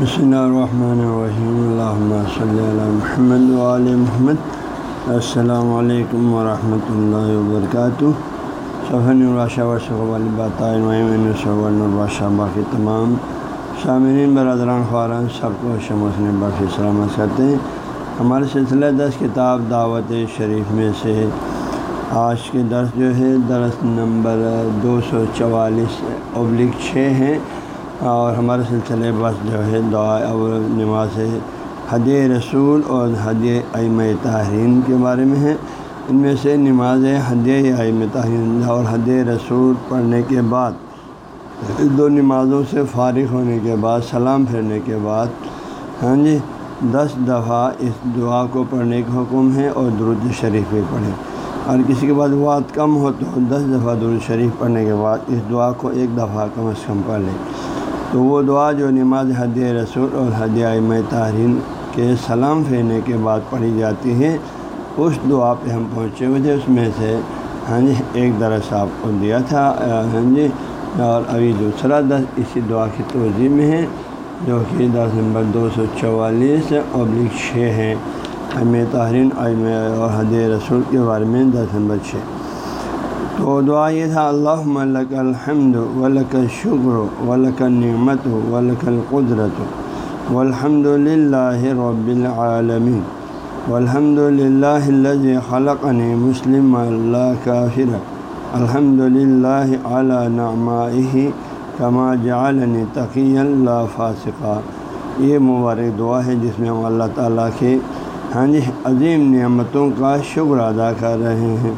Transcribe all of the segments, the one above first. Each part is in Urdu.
بسم اللہ الرحمن الرحیم اللہ صلی اللہ محمد علیہ محمد السلام علیکم ورحمۃ اللہ وبرکاتہ صفن الراشہ الباشہ باقی تمام سامعین برادران خواران سب کو شموسن باقی سلامت کرتے ہیں ہمارے سلسلہ دس کتاب دعوت شریف میں سے آج کے درس جو ہے درس نمبر دو سو چوالیس ابلک چھ ہیں۔ اور ہمارے سلسلے بس جو ہے دعا اور نماز حد رسول اور حد ام تحرین کے بارے میں ہے۔ ان میں سے نماز حد ام تحرین اور حد رسول پڑھنے کے بعد دو نمازوں سے فارغ ہونے کے بعد، سلام پھیرنے کے بعد ہاں جی دس دفعہ اس دعا کو پڑھنے کا حکم ہے اور درود شریف بھی پڑھیں۔ اور کسی کے بعد وعد کم ہو تو دس دفعہ درود شریف پڑھنے کے بعد اس دعا کو ایک دفعہ کم از کم پڑھ لیں۔ تو وہ دعا جو نماز حد رسول اور حد ام تحرین کے سلام پھیرنے کے بعد پڑھی جاتی ہے، اس دعا پہ ہم پہنچے ہوئے تھے، اس میں سے ہاں جی ایک درس آپ کو دیا تھا ہاں جی اور ابھی دوسرا درس اسی دعا کی توضیع میں ہے، جو کہ درس نمبر دو سو چوالیس ابلک چھ ہے ام تحرین اور حد رسول کے بارے میں دس نمبر چھ۔ تو دعا یہ تھا اللہ ملک الحمد ولک شکر ولک نعمت ولک القدرت والحمد للہ رب العالمین والحمد للہ خلقنی مسلم اللہ کافر الحمد للہ علی نعمائه کما جعلنی تقی اللہ فاسقہ یہ مبارک دعا ہے جس میں ہم اللہ تعالیٰ کے ہاں جی عظیم نعمتوں کا شکر ادا کر رہے ہیں۔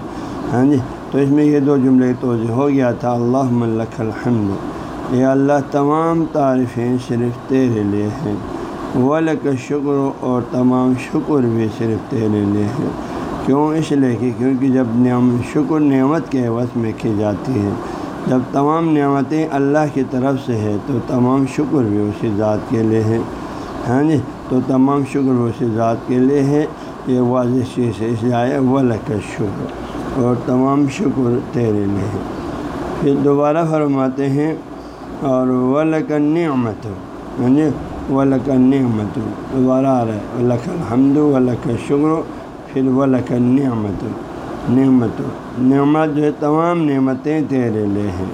ہاں جی تو اس میں یہ دو جملے توضیع ہو گیا تھا اللہ ملک الحمد یہ اللہ، تمام تعریفیں صرف تیرے لیے ہیں۔ ولک شکر، اور تمام شکر بھی صرف تیرے لیے ہیں۔ کیوں؟ اس لیے کہ کیونکہ جب نعم، شکر نعمت کے عوض میں کی جاتی ہے، جب تمام نعمتیں اللہ کی طرف سے ہے تو تمام شکر بھی اسی ذات کے لیے ہے ہاں جی تو تمام شکر اسی ذات کے لیے ہے یہ واضح چیز ہے، اس لیے آئے ولک شکر۔ اور تمام شکر تیرے لیے۔ پھر دوبارہ فرماتے ہیں، اور ولک نعمت یعنی ولک نعمت دوبارہ آ رہا ہے۔ ولک الحمد، ولک شکر، پھر ولک نعمت نعمت نعمت جو ہے، تمام نعمتیں تیرے لیے ہیں۔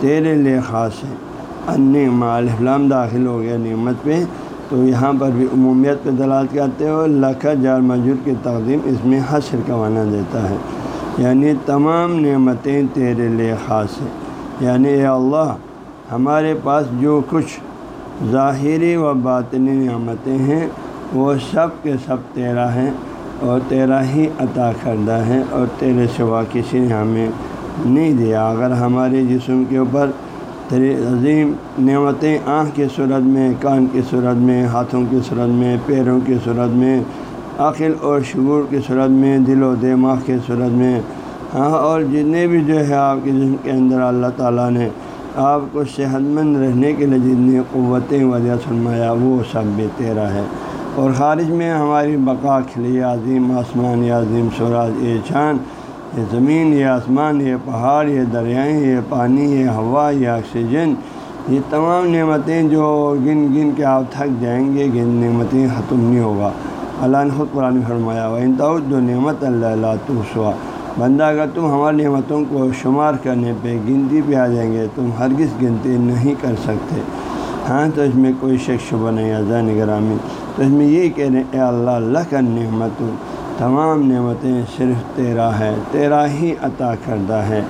تیرے لیے خاص ہیں۔ ان الفلام داخل ہو گیا نعمت پہ۔ تو یہاں پر بھی عمومیت پہ دلال کرتے ہو لکھا جار مجود کی تقدیم اس میں حسر کا معنی دیتا ہے۔ یعنی تمام نعمتیں تیرے لیے خاص ہیں۔ یعنی اے اللہ، ہمارے پاس جو کچھ ظاہری و باطنی نعمتیں ہیں، وہ سب کے سب تیرا ہیں اور تیرا ہی عطا کردہ ہے اور تیرے سوا کسی نے ہمیں نہیں دیا۔ اگر ہمارے جسم کے اوپر تیری عظیم نعمتیں آنکھ کی صورت میں، کان کی صورت میں، ہاتھوں کی صورت میں، پیروں کی صورت میں عقل اور شعور کی صورت میں، دل و دماغ کی صورت میں۔ ہاں اور جتنے بھی جو ہے آپ کے جسم کے اندر اللہ تعالیٰ نے آپ کو صحت مند رہنے کے لیے جتنی قوتیں وجہ سرمایا وہ سب بھی تیرا ہے۔ اور خارج میں ہماری بقا، کھلی عظیم، آسمان یہ عظیم سوراج یہ چاند، یہ زمین، یہ آسمان، یہ پہاڑ، یہ دریائیں، یہ پانی، یہ ہوا، یہ آکسیجن، یہ تمام نعمتیں جو گن گن کے آپ تھک جائیں گے، گن نعمتیں ختم نہیں ہوگا۔ اللہ نے خود قرآن فرمایا ہوا انتہا جو نعمت اللہ اللہ تو بندہ اگر تم ہماری نعمتوں کو شمار کرنے پہ گنتی پہ آ جائیں گے، تم ہرگز گنتی نہیں کر سکتے۔ ہاں تو اس میں کوئی شک شبہ نہیں اذان گرامی تو اس میں یہی کہہ رہے ہیں، اے اللہ اللہ کا نعمت تمام نعمتیں صرف تیرا ہے، تیرا ہی عطا کردہ ہے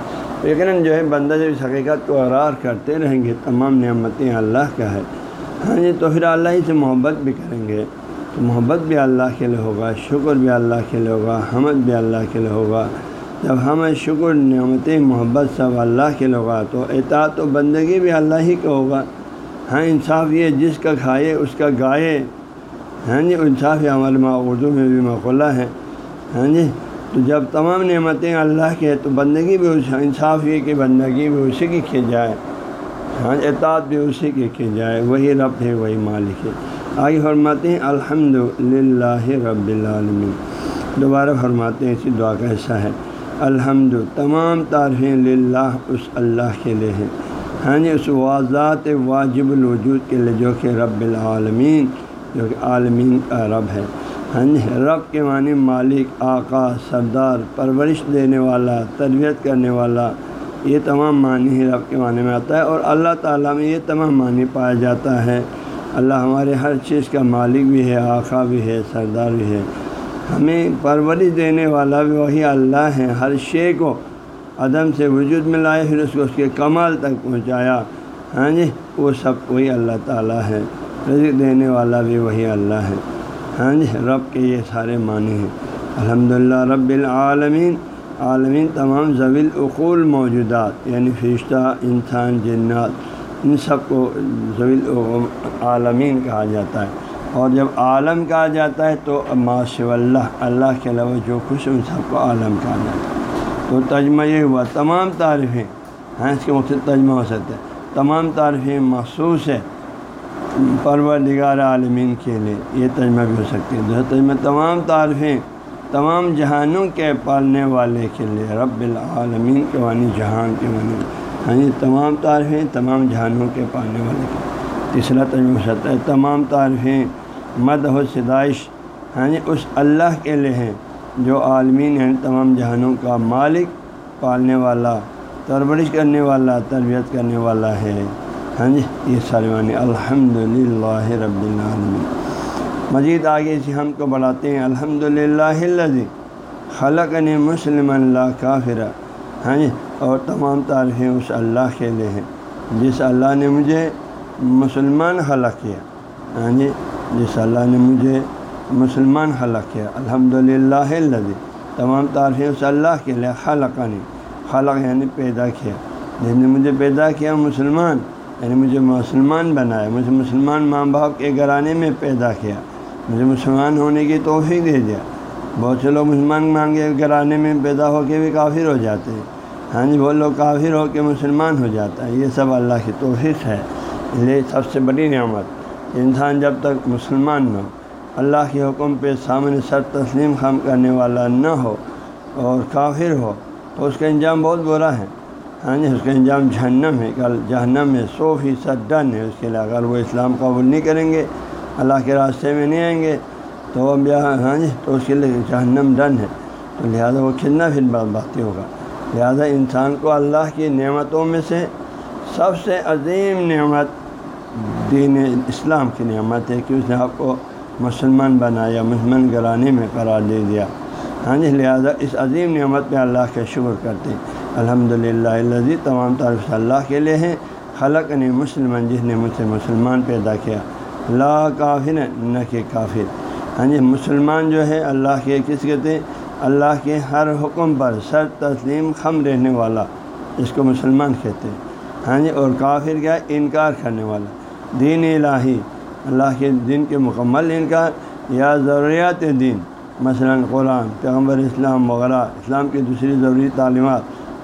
لیکن جو ہے، بندہ جب اس حقیقت کو ارار کرتے رہیں گے، تمام نعمتیں اللہ کا ہے۔ ہاں جی تو پھر اللہ ہی سے محبت بھی کریں گے۔ تو محبت بھی اللہ کے لیے ہوگا، شکر بھی اللہ کے لیے ہوگا، حمد بھی اللہ کے لیے ہوگا۔ جب ہمیں شکر نعمت محبت سب اللہ کے لیے ہوگا، تو اطاعت و بندگی بھی اللہ ہی کا ہوگا۔ ہاں انصاف یہ جس کا کھائے، اس کا گائے۔ ہاں جی انصاف یہ ہمارے ماں اردو میں بھی مقولہ ہے۔ ہاں جی تو جب تمام نعمتیں اللہ کے تو بندگی بھی اس، انصاف یہ کہ بندگی بھی اسی کی کی جائے۔ ہاں اطاعت بھی اسی کی کی جائے۔ وہی رب ہے، وہی مالک ہے۔ آگے فرماتے ہیں الحمد للہ رب العالمین دوبارہ فرماتے ہیں اسی دعا کا حصہ ہے۔ الحمد، تمام تعریفیں للہ، اس اللہ کے لیے ہیں۔ ہاں جی اس واضح واجب الوجود کے لیے جو کہ رب العالمین جو کہ عالمین کا رب ہے۔ ہاں جی رب کے معنی مالک، آقا، سردار، پرورش دینے والا، تربیت کرنے والا، یہ تمام معنی ہی رب کے معنی میں آتا ہے اور اللہ تعالیٰ میں یہ تمام معنی پایا جاتا ہے۔ اللہ ہمارے ہر چیز کا مالک بھی ہے، آقا بھی ہے، سردار بھی ہے۔ ہمیں پرورش دینے والا بھی وہی اللہ ہے۔ ہر شے کو عدم سے وجود میں لائے پھر اس کو اس کے کمال تک پہنچایا۔ ہاں جی وہ سب وہی اللہ تعالیٰ ہے۔ رزق دینے والا بھی وہی اللہ ہے۔ ہاں جی رب کے یہ سارے معنی ہیں۔ الحمد للہ رب العالمین۔ عالمین تمام ضویل اقول موجودات یعنی فرشتہ، انسان، جنات۔ ان سب کو عالمین کہا جاتا ہے۔ اور جب عالم کہا جاتا ہے تو ماشاء اللہ اللہ کے علاوہ جو خوش ان سب کو عالم کہا جاتا ہے۔ تو تجمہ یہ ہوا، تمام تعریفیں ہیں اس کے مختلف تجمہ ہو سکتے ہیں۔ تمام تعریفیں مخصوص ہے پروردگار عالمین کے لیے، یہ تجمہ بھی ہو سکتی ہے جو تجمہ تمام تعریفیں، تمام جہانوں کے پالنے والے کے لیے، رب العالمین کے وانی جہان کے معنی ہاں جی تمام تعریفیں تمام جہانوں کے پالنے والے تیسرا تجمہ سکتا ہے، تمام تعریفیں مد و ستائش ہاں جی اس اللہ کے لیے ہیں جو عالمین ہیں، تمام جہانوں کا مالک، پالنے والا، تربرش کرنے والا، تربیت کرنے والا ہے۔ ہاں جی یہ سارے معنی الحمد للہ رب العالمین۔ مزید آگے سے ہم کو بڑھاتے ہیں الحمد للہ خلق نے مسلم اللہ کافر ہاں جی اور تمام تعریفیں اس اللہ کے لیے ہیں۔ جس اللہ نے مجھے مسلمان خلق کیا ہاں جی جس اللہ نے مجھے مسلمان خلق کیا۔ الحمد للہ تمام تعریفیں اس اللہ کے لیے خلق نے خلق یعنی پیدا کیا۔ جس نے مجھے پیدا کیا مسلمان یعنی مجھے مسلمان بنایا، مجھے مسلمان ماں باپ کے گھرانے میں پیدا کیا، مجھے مسلمان ہونے کی توفیق دے دیا۔ بہت سے لوگ مسلمان مانگے گھرانے میں پیدا ہو کے بھی کافر ہو جاتے ہیں۔ ہاں جی وہ لوگ کافر ہو کے مسلمان ہو جاتا ہے۔ یہ سب اللہ کی توفیق ہے۔ یہ سب سے بڑی نعمت۔ انسان جب تک مسلمان نہ ہو، اللہ کے حکم پہ سامنے سر تسلیم خم کرنے والا نہ ہو اور کافر ہو، تو اس کا انجام بہت برا ہے۔ ہاں جی اس کا انجام جہنم ہے۔ کل جہنم میں سو فیصد ڈن ہے۔ اس کے لیے اگر وہ اسلام قبول نہیں کریں گے، اللہ کے راستے میں نہیں آئیں گے تو اب ہاں جی تو اس کے لیے جہنم ڈن ہے۔ تو لہٰذا وہ کتنا پھر بات ہوگا۔ لہٰذا انسان کو اللہ کی نعمتوں میں سے سب سے عظیم نعمت دین اسلام کی نعمت ہے کہ اس نے آپ کو مسلمان بنایا، مسلمان گرانے میں قرار دے دیا۔ ہاں جی لہٰذا اس عظیم نعمت پہ اللہ کا شکر کرتے ہیں۔ الحمد للہ اللہ تمام طرف سے اللہ کے لیے ہیں خلق نے مسلمان جس نے مجھ سے مسلمان پیدا کیا۔ لا کافر نہ کہ کافر۔ ہاں جی مسلمان جو ہے، اللہ کے کس کہتے ہیں اللہ کے ہر حکم پر سر تسلیم خم رہنے والا، اس کو مسلمان کہتے ہیں۔ ہاں جی اور کافر کیا؟ انکار کرنے والا۔ دین الہی، اللہ کے دین کے مکمل انکار یا ضروریات دین۔ مثلا قرآن، پیغمبر اسلام وغیرہ، اسلام کی دوسری ضروری تعلیمات،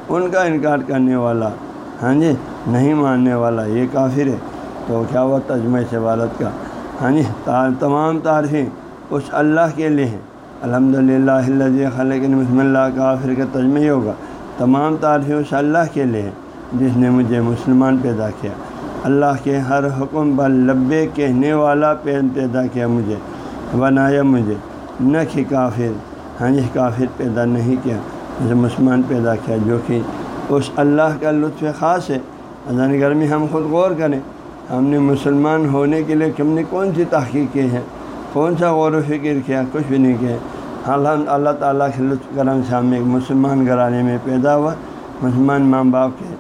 ان کا انکار کرنے والا۔ ہاں جی نہیں ماننے والا، یہ کافر ہے۔ تو کیا ہوا تجمہ سے کا؟ ہاں جی تمام تعریفیں اس اللہ کے لیے ہیں۔ الحمد للہ خلق مسم اللہ، کافر کا تجمہ ہی ہوگا۔ تمام تعریفیں اس اللہ کے لیے ہیں، جس نے مجھے مسلمان پیدا کیا۔ اللہ کے ہر حکم پر لبے کہنے والا پیدا کیا مجھے، بنایا مجھے۔ نہ کہ کافر ہاں جی کافر پیدا نہیں کیا، مجھے مسلمان پیدا کیا۔ جو کہ اس اللہ کا لطف خاص ہے۔ اذان گھر میں ہم خود غور کریں، ہم نے مسلمان ہونے کے لیے ہم نے کون سی تحقیق کی ہے کون سا غور و فکر کیا، کچھ بھی نہیں کیا۔ الحمد اللہ تعالیٰ کے لطف کرم سے ہم ایک مسلمان گھرانے میں پیدا ہوا۔ مسلمان ماں باپ کے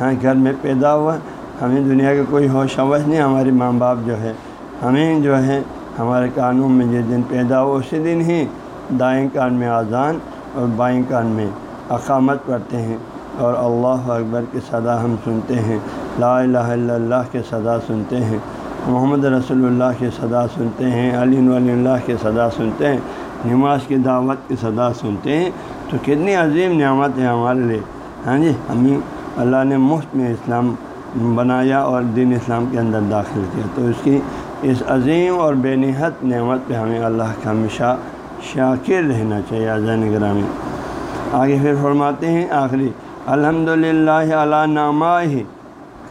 ہاں گھر میں پیدا ہوا۔ ہمیں دنیا کا کوئی ہوش ہوش نہیں، ہمارے ماں باپ جو ہے، ہمیں جو ہے، ہمارے قانون میں جس دن پیدا ہوا، اسی دن ہی دائیں کان میں آزان اور بائیں کان میں اقامت پڑھتے ہیں۔ اور اللہ اکبر کی صدا ہم سنتے ہیں، لا الہ الا اللہ کے صدا سنتے ہیں۔ محمد رسول اللہ کی صدا سنتے ہیں، علی ولی اللہ کے صدا سنتے ہیں، نماز کی دعوت کی صدا سنتے ہیں، تو کتنی عظیم نعمت ہے ہمارے لیے۔ ہاں جی ہمیں اللہ نے مفت میں اسلام بنایا اور دین اسلام کے اندر داخل کیا۔ تو اس کی اس عظیم اور بے نہت نعمت پہ ہمیں اللہ کا ہمیشہ شاکر رہنا چاہیے اذان گرامی آگے پھر فرماتے ہیں، آخری الحمد للہ علیہ نامہ ہی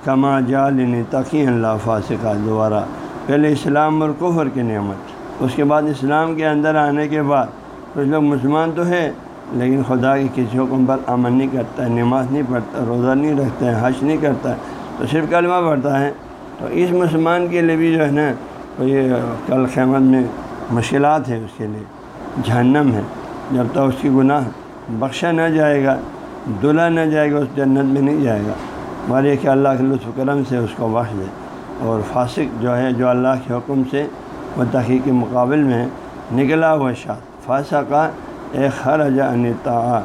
کما جالن تقی اللہ فاسقہ دوبارہ پہلے اسلام اور کفر کی نعمت، اس کے بعد اسلام کے اندر آنے کے بعد کچھ لوگ مسلمان تو ہے لیکن خدا کے کسی حکم پر عمل نہیں کرتا ہے نماز نہیں پڑھتا، روزہ نہیں رکھتا ہے حج نہیں کرتا ہے تو صرف کلمہ پڑھتا ہے۔ تو اس مسلمان کے لیے بھی جو ہے نا یہ کل خیمت میں مشکلات ہے اس کے لیے، جہنم ہے۔ جب تک اس کی گناہ بخشا نہ جائے گا، دلہا نہ جائے گا، اس جنت میں نہیں جائے گا۔ مگر یہ کہ اللہ کے لطف کرم سے اس کو بخش دے اور فاسق جو ہے، جو اللہ کے حکم سے متحق کے مقابل میں نکلا ہوا شاد فاسق کا ایک ہر اجا انتا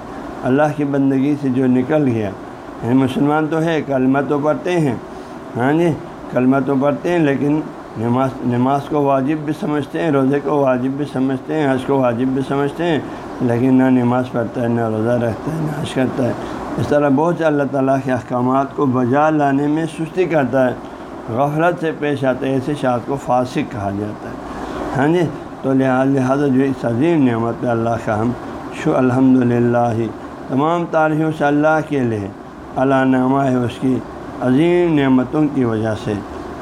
اللہ کی بندگی سے جو نکل گیا۔ یعنی مسلمان تو ہے، کلمہ تو پڑھتے ہیں۔ ہاں جی کلمہ تو پڑھتے ہیں، لیکن نماز نماز کو واجب بھی سمجھتے ہیں، روزے کو واجب بھی سمجھتے ہیں، حج کو واجب بھی سمجھتے ہیں، لیکن نہ نماز پڑھتا ہے، نہ روزہ رکھتا ہے، نہ حج کرتا ہے۔ اس طرح بہت سے اللہ تعالیٰ کے احکامات کو بجا لانے میں سستی کرتا ہے۔ غفلت سے پیش آتا ہے، ایسے شاعت کو فاسق کہا جاتا ہے۔ ہاں جی؟ تو لہٰذا جو اس عظیم نعمت پہ اللہ کا ہم، شو الحمد للہ تمام تاریخوں سے اللہ کے لیے اللہ نامہ ہے اس کی عظیم نعمتوں کی وجہ سے۔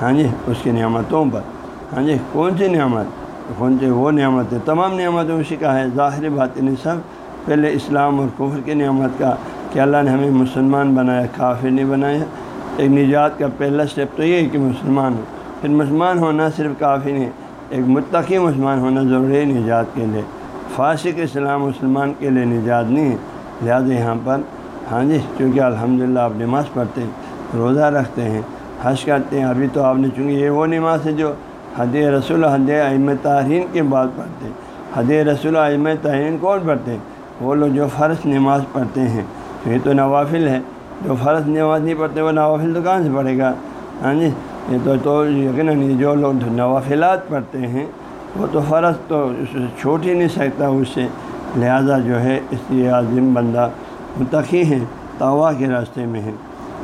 ہاں جی؟ اس کی نعمتوں پر۔ ہاں جی؟ کون سی نعمت؟ کون سی وہ نعمت ہے؟ تمام نعمتوں اسی کا ہے۔ ظاہر بات نہیں سب، پہلے اسلام اور کفر کی نعمت کا کہ اللہ نے ہمیں مسلمان بنایا، کافر نہیں بنایا۔ ایک نجات کا پہلا اسٹیپ تو یہ ہے کہ مسلمان ہو۔ پھر مسلمان ہونا صرف کافی نہیں، ایک متقی مسلمان ہونا ضروری ہے نجات کے لیے۔ فاسق اسلام مسلمان کے لیے نجات نہیں ہے۔ لہٰذا یہاں پر ہاں جی چونکہ الحمد للہ آپ نماز پڑھتے ہیں، روزہ رکھتے ہیں، حج کرتے ہیں، ابھی تو آپ نے، چونکہ یہ وہ نماز ہے جو حد رسول حد ام تارین کے بعد پڑھتے ہیں۔ حد رسول ام تارین کون پڑھتے ہیں؟ وہ لوگ جو فرض نماز پڑھتے ہیں۔ یہ تو نوافل ہے جو فرض نماز نہیں پڑھتے وہ نوافل تو کہاں سے پڑھے گا؟ ہاں جی یہ تو تو یقیناً جو لوگ نوافلات پڑھتے ہیں، وہ تو فرض تو چھوٹ ہی نہیں سکتا، اس سے لہٰذا جو ہے، اس لیے عظیم بندہ متقی ہیں، توا کے راستے میں ہیں۔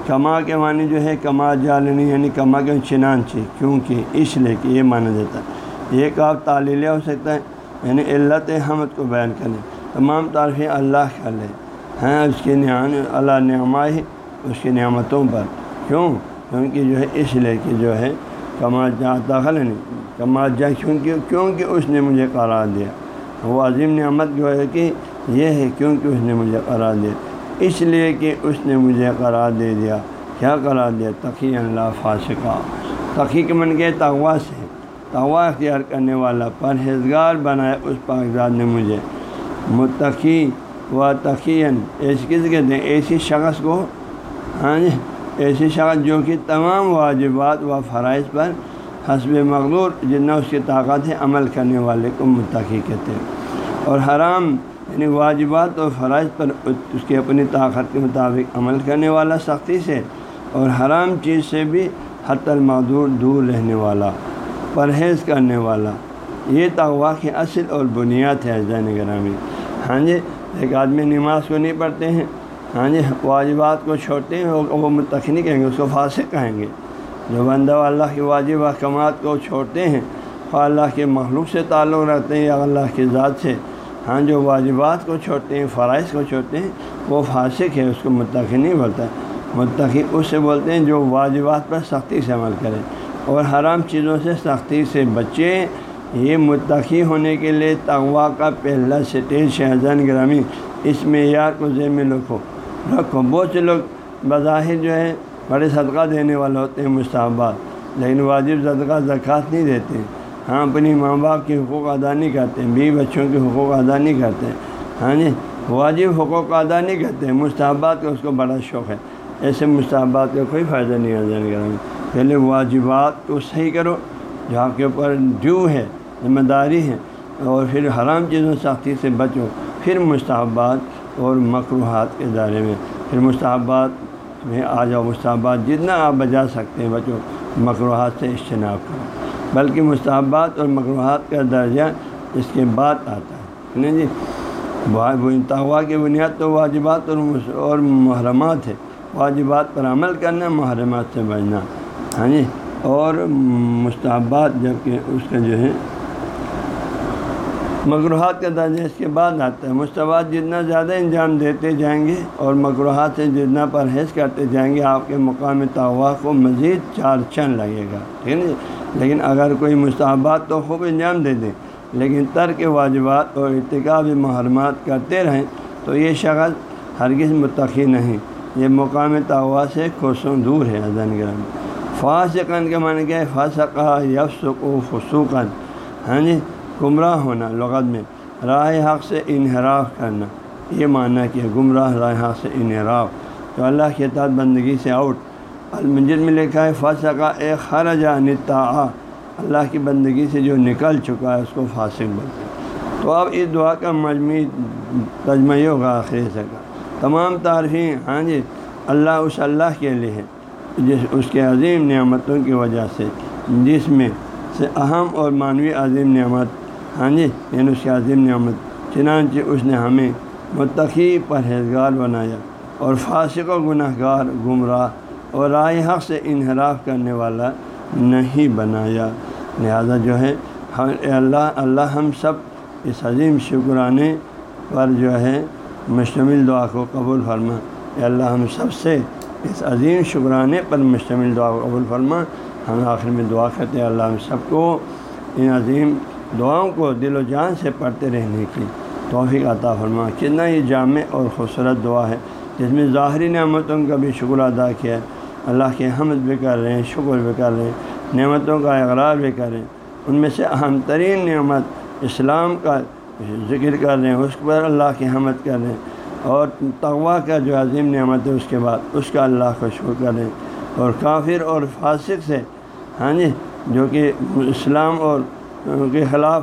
کما کے معنی جو ہے، کما جالنی یعنی کما کے چنانچہ، کیونکہ اس لیے کہ یہ مانا جاتا ہے۔ یہ آپ تعلیلیہ ہو سکتا ہے یعنی علت حمد کو بیان کریں تمام تعریفیں اللہ کا لے ہیں اس کے نعان اللہ نعمائے اس کی نعمتوں پر۔ کیوں؟ کیونکہ جو ہے، اس لیے کہ جو ہے، کما جا داخل نہیں، کما جا، کیونکہ کیونکہ اس نے مجھے قرار دیا۔ وہ عظیم نعمت جو ہے کہ یہ ہے، کیونکہ اس نے مجھے قرار دیا۔ اس لیے کہ اس نے مجھے قرار دے دیا۔ کیا قرار دیا؟ تقی اللہ فاسقہ تقی کے من کے تغوا سے۔ تغوا اختیار کرنے والا پرہیزگار بنایا اس پاکزاد نے مجھے۔ متقی و تقین ایسی کس کہتے ہیں ایسی شخص کو ہاں جی ایسی شخص جو کہ تمام واجبات و فرائض پر حسب مغلور جتنا اس کی طاقت ہے عمل کرنے والے کو متقی کہتے ہیں۔ اور حرام یعنی واجبات اور فرائض پر اس کی اپنی طاقت کے مطابق عمل کرنے والا سختی سے، اور حرام چیز سے بھی حت المعدور دور رہنے والا، پرہیز کرنے والا۔ یہ تغوا کی اصل اور بنیاد ہے زین گرامی ہاں جی ایک آدمی نماز کو نہیں پڑھتے ہیں ہاں جی واجبات کو چھوڑتے ہیں وہ متخنی کہیں گے، اس کو فاسق کہیں گے۔ جو بندہ اللہ کے واجب احکامات کو چھوڑتے ہیں اور اللہ کے مخلوق سے تعلق رکھتے ہیں یا اللہ کی ذات سے ہاں جو واجبات کو چھوڑتے ہیں، فرائض کو چھوڑتے ہیں، وہ فاسق ہے، اس کو متقی نہیں بولتا۔ متقی اس سے بولتے ہیں جو واجبات پر سختی سے عمل کرے اور حرام چیزوں سے سختی سے بچے۔ یہ متقی ہونے کے لیے تغوا کا پہلا سٹیج شہزان گرامی، اس معیار کو ذہن میں رکھو۔ رکھو، بہت سے لوگ بظاہر جو ہے بڑے صدقہ دینے والے ہوتے ہیں، مستحبات، لیکن واجب صدقہ زکوٰۃ نہیں دیتے۔ ہاں اپنی ماں باپ کے حقوق ادا نہیں کرتے، بیوی بچوں کے حقوق ادا نہیں کرتے۔ ہاں جی واجب حقوق ادا نہیں کرتے، مستحبات کا اس کو بڑا شوق ہے۔ ایسے مستحبات کا کوئی فائدہ نہیں ہے پہلے واجبات کو صحیح کرو، جو آپ کے اوپر ڈیو ہے ذمہ داری ہے اور پھر حرام چیزوں سختی سے بچو۔ پھر مستحبات اور مقروحات کے دائرے میں۔ پھر مستحبات میں آ جاؤ۔ مستحبات جتنا آپ بجا سکتے ہیں بچو۔ مقروحات سے اجتناب کرو۔ بلکہ مستحبات اور مقروحات کا درجہ اس کے بعد آتا ہے۔ نہیں جی تغوا کی بنیاد تو واجبات اور اور محرمات ہے واجبات پر عمل کرنا، محرمات سے بچنا۔ ہاں جی؟ اور مستحبات جبکہ اس کا جو ہے مقروحات کا درجہ اس کے بعد آتا ہے مشتبات جتنا زیادہ انجام دیتے جائیں گے اور مقروحات سے جتنا پرہیز کرتے جائیں گے، آپ کے مقام توا کو مزید چار چند لگے گا۔ ٹھیک ہے؟ لیکن اگر کوئی مستحبات تو خوب انجام دے دیں لیکن ترک واجبات اور ارتکاب محرمات کرتے رہیں تو یہ شخص ہرگز متقی نہیں۔ یہ مقام توا سے کوسوں دور ہے۔ ازن گرم فاسقن کے معنی کیا ہے؟ فاسقہ یفسق و فسوقن ہاں جی؟ گمراہ ہونا، لغت میں راہ حق سے انحراف کرنا۔ یہ معنی کہ گمراہ راہ حق سے انحراف۔ تو اللہ کے تعداد بندگی سے آؤٹ۔ المنجد میں لکھا ہے، فاسقہ اے خرجہ نتا اللہ کی بندگی سے جو نکل چکا ہے، اس کو فاسق بولتے ہیں۔ تو اب اس دعا کا مجموعی تجمہ ہوگا آخری سے کا۔ تمام تعریفیں ہاں جی اللہ اس اللہ کے لیے ہے جس اس کے عظیم نعمتوں کی وجہ سے، جس میں سے اہم اور معنوی عظیم نعمت ہاں جی یعنی اس کی عظیم نعمت، چنانچہ اس نے ہمیں متقی پرہیزگار بنایا اور فاسق و گناہ گار گمراہ اور رائے حق سے انحراف کرنے والا نہیں بنایا۔ لہذا جو ہے اللہ اللہ ہم سب اس عظیم شکرانے پر جو ہے، مشتمل دعا کو قبول فرما۔ اے اللہ ہم سب سے اس عظیم شکرانے پر مشتمل دعا کو قبول فرما۔ ہم آخر میں دعا کرتے ہیں اللہ ہم سب کو ان عظیم دعاؤں کو دل و جان سے پڑھتے رہنے کی توفیق عطا فرما۔ کتنا ہی جامع اور خوبصورت دعا ہے، جس میں ظاہری نعمتوں کا بھی شکر ادا کیا اللہ کے حمد بھی کر رہے ہیں، شکر بھی کر رہے ہیں، نعمتوں کا اقرار بھی کر رہے ہیں۔ ان میں سے اہم ترین نعمت اسلام کا ذکر کر رہے ہیں، اس پر اللہ کی حمد کر رہے ہیں۔ اور تغوا کا جو عظیم نعمت ہے، اس کے بعد اس کا اللہ کا شکر کر رہے ہیں۔ اور کافر اور فاسق سے ہاں جی جو کہ اسلام اور کے خلاف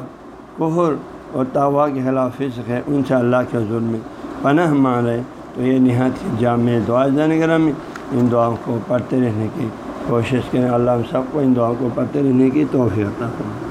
کفر اور توا کے خلاف فسق ہے، ان سے اللہ کے حضور میں پناہ مارے تو یہ نہایت جامع دعا گرم ان دعاؤں کو پڑھتے رہنے کی کوشش کریں۔ اللہ ہم سب کو ان دعاؤں کو پڑھتے رہنے کی توفیق عطا کریں